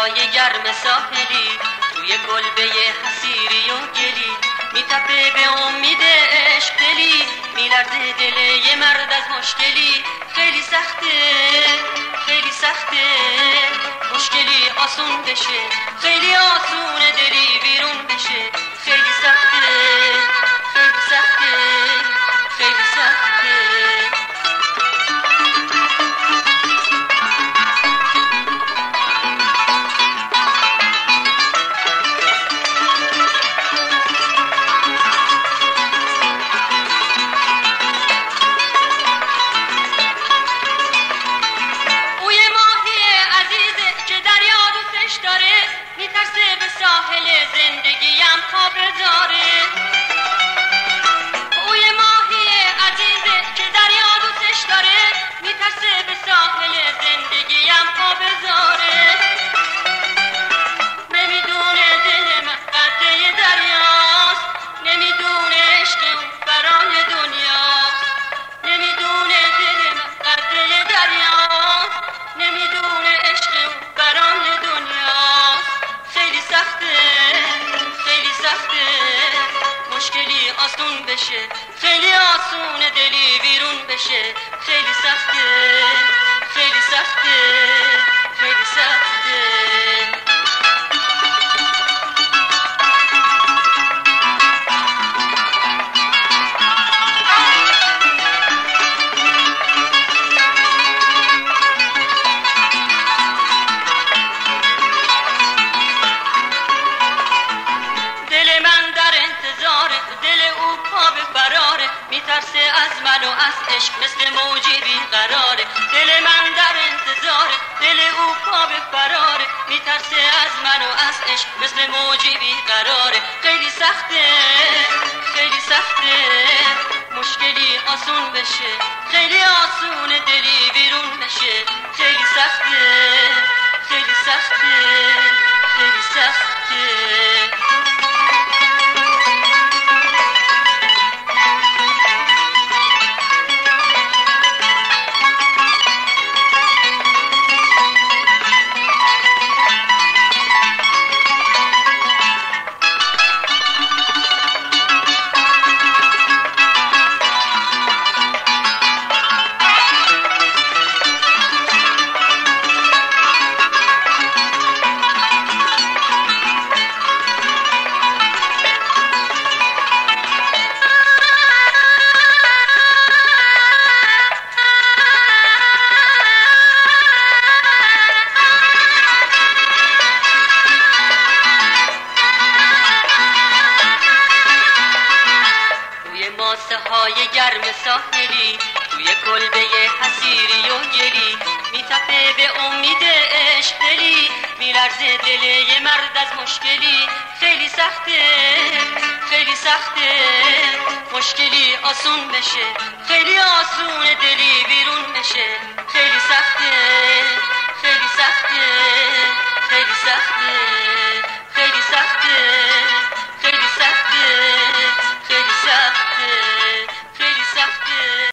های گرم ساحلی توی کلبه حسیری و گلی. میتپه به امید عشق دلی میلرزه دل یه مرد از مشکلی. خیلی سخته خیلی سخته مشکلی آسون بشه. خیلی آسونه دلی. آسون بشه. خیلی آسونه دلی بیرون بشه. خیلی سخته. میترسه از من و از عشق مثل موجی بیقراره خیلی سخته خیلی سخته. های گرم ساحلی توی کلبه حسیری و گلی. میتپه به امید عشق دلی میلرزه دل یه مرد از مشکلی. خیلی سخته خیلی سخته مشکلی آسون بشه. خیلی آسون دلی بیرون بشه. خیلی سخته خیلی سخته خیلی سخته.